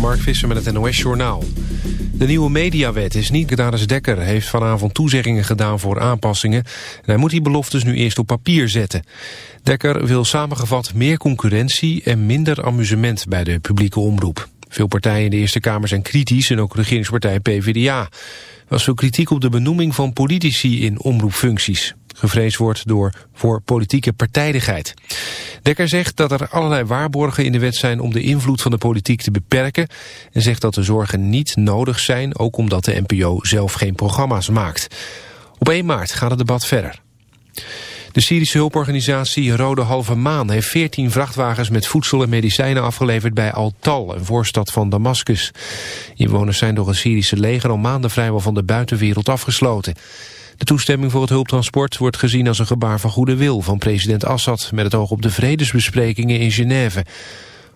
Mark Visser met het NOS Journaal. De nieuwe mediawet is niet... Gedades Dekker heeft vanavond toezeggingen gedaan voor aanpassingen... en hij moet die beloftes nu eerst op papier zetten. Dekker wil samengevat meer concurrentie en minder amusement bij de publieke omroep. Veel partijen in de Eerste Kamer zijn kritisch en ook regeringspartij PvdA. Er was veel kritiek op de benoeming van politici in omroepfuncties. Gevreesd wordt door voor politieke partijdigheid. Dekker zegt dat er allerlei waarborgen in de wet zijn om de invloed van de politiek te beperken en zegt dat de zorgen niet nodig zijn, ook omdat de NPO zelf geen programma's maakt. Op 1 maart gaat het debat verder. De Syrische hulporganisatie Rode Halve Maan heeft 14 vrachtwagens met voedsel en medicijnen afgeleverd bij Al-Tal, een voorstad van Damascus. Inwoners zijn door het Syrische leger al maanden vrijwel van de buitenwereld afgesloten. De toestemming voor het hulptransport wordt gezien als een gebaar van goede wil van president Assad met het oog op de vredesbesprekingen in Genève.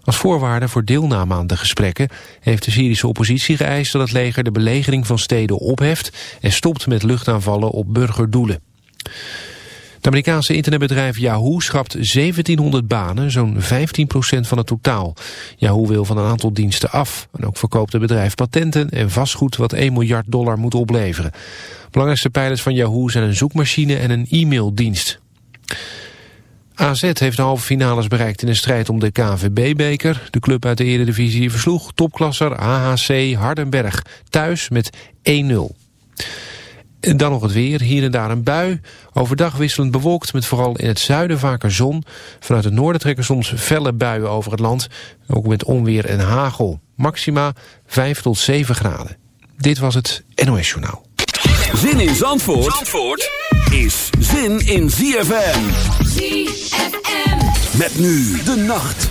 Als voorwaarde voor deelname aan de gesprekken heeft de Syrische oppositie geëist dat het leger de belegering van steden opheft en stopt met luchtaanvallen op burgerdoelen. Het Amerikaanse internetbedrijf Yahoo schrapt 1700 banen, zo'n 15% van het totaal. Yahoo wil van een aantal diensten af. En ook verkoopt het bedrijf patenten en vastgoed wat 1 miljard dollar moet opleveren. Belangrijkste pijlers van Yahoo zijn een zoekmachine en een e-maildienst. AZ heeft de halve finales bereikt in een strijd om de KNVB-beker. De club uit de Eredivisie versloeg topklasser AHC Hardenberg thuis met 1-0. Dan nog het weer. Hier en daar een bui. Overdag wisselend bewolkt met vooral in het zuiden vaker zon. Vanuit het noorden trekken soms felle buien over het land. Ook met onweer en hagel. Maxima 5 tot 7 graden. Dit was het NOS Journaal. Zin in Zandvoort, is zin in ZFM. ZFM. Met nu de nacht.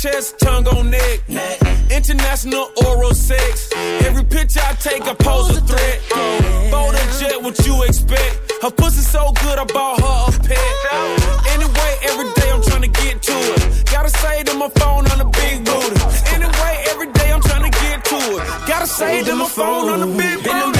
Chest to chest, tongue on neck. International oral sex. Every picture I take, I pose a threat. Bold and jet, what you expect? Her pussy so good, I bought her a pet. Anyway, every day I'm trying to get to it. Gotta say to my phone on the big booty. Anyway, every day I'm trying to get to it. Gotta say to my phone on the big booty.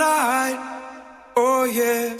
Night. Oh yeah.